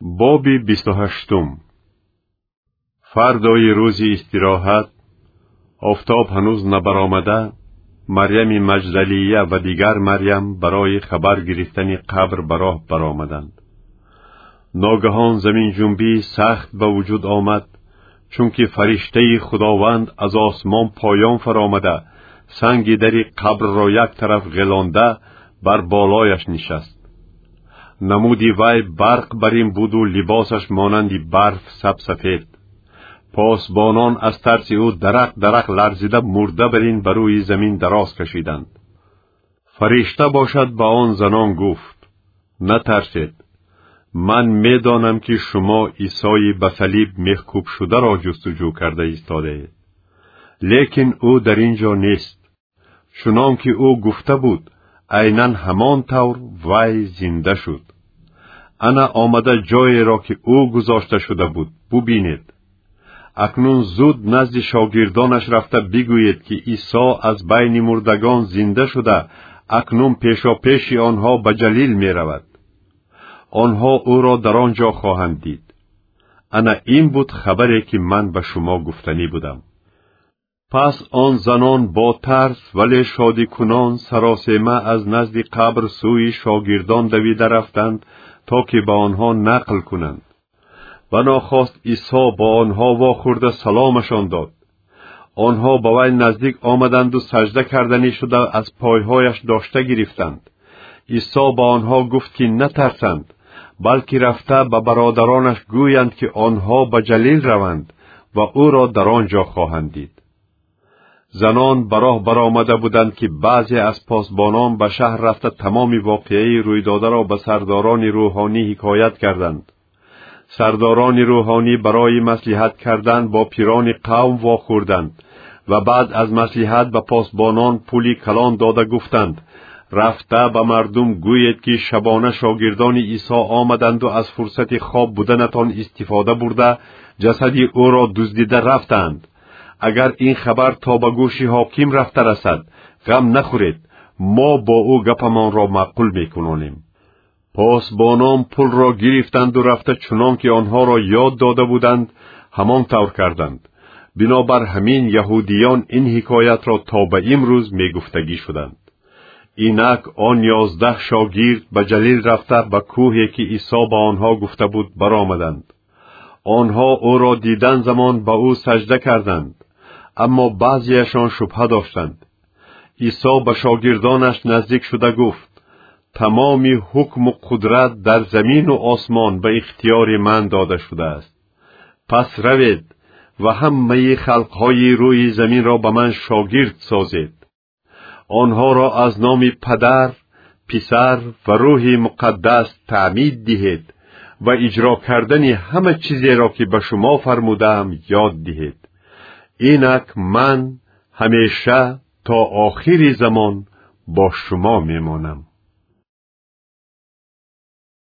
боби бисту ҳаштум фардои рӯзи истироҳат офтоб ҳанӯз набаромада марьями маҷдалия ва дигар марьям барои хабар гирифтани қабр ба роҳ баромаданд. Ногаҳон заминҷунбии сахт ба вуҷуд омад чунки фариштаи худованд аз осмон поён фаромада санги дари қабрро як тараф ғелонда бар болояш нишаст намуди вай барқ бар ин буду либосаш монанди барф сабсафед посбонон аз тарси ӯ дарақ дарақ ларзида мурда бар ин ба рӯи замин дароз кашиданд. Фаришта бошад ба он занон гуфт. Натарсед ман медонам ки шумо исои ба салиб меҳкӯбшударо ҷустуҷӯ карда истодаед. Лекин ӯ дар ин ҷо нест. Чунон ки ӯ гуфта буд айнан ҳамон тавр вай зинда шуд ана омада ҷоеро ки ӯ гузошта шуда буд бубинед. Акнун зуд назди шогирдонаш рафта бигӯед ки исо аз байни мурдагон зинда шуда акнун пешопеши онҳо ба ҷалил меравад. Онҳо ӯро дар он ҷо хоҳанд дид. Ана ин буд хабаре ки ман ба шумо гуфтанӣ будам. Пас он занон бо тарс вале шодикунон саросема аз назди қабр сӯи шогирдон давида рафтанд то ки ба онҳо нақл кунанд. Ва нохост исо бо онҳо вохӯрда саломашон дод. Онҳо ба вай наздик омаданду сажда карданӣ шуда аз пойҳояш дошта гирифтанд. Исо ба онҳо гуфт ки натарсанд балки рафта ба бародаронаш гӯянд ки онҳо ба ҷалил раванд ва ӯро дар он ҷо хоҳанд дид занон ба роҳ баромада буданд ки баъзе аз посбонон ба шаҳр рафта тамоми воқеаи рӯйдодаро ба сардорони рӯҳонӣ ҳикоят карданд. Сардорони рӯҳонӣ барои маслиҳат кардан бо пирони қавм вохӯрданд ва баъд аз маслиҳат ба посбонон пули калон дода гуфтанд. Рафта ба мардум гӯед ки шабона шогирдони исо омаданду аз фурсати хоб буданатон истифода бурда ҷасади ӯро дуздида рафтанд агар ин хабар то ба гӯши ҳоким рафта расад ғам нахӯред мо бо ӯ гапамонро маъқул мекунонем. Посбонон пулро гирифтанду рафта чунон ки онҳоро ёд дода буданд ҳамон тавр карданд. Бинобар ҳамин яҳудиён ин ҳикоятро то ба имрӯз мегуфтагӣ шуданд. Инак он ёздаҳ шогирд ба ҷалил рафта ба кӯҳе ки исо ба онҳо гуфта буд баромаданд. Онҳо ӯро дидан замон ба ӯ сажда карданд аммо баъзеашон шубҳа доштанд. Исо ба шогирдонаш наздик шуда гуфт тамоми ҳукму қудрат дар замину осмон ба ихтиёри ман дода шудааст. Пас равед ва ҳамаи халқҳои рӯи заминро ба ман шогирд созед. Онҳоро аз номи падар писар ва рӯҳи муқаддас таъмид диҳед ва иҷро кардани ҳама чизеро ки ба шумо фармудаам ёд диҳед инак ман ҳамеша то охири замон бо шумо мемонам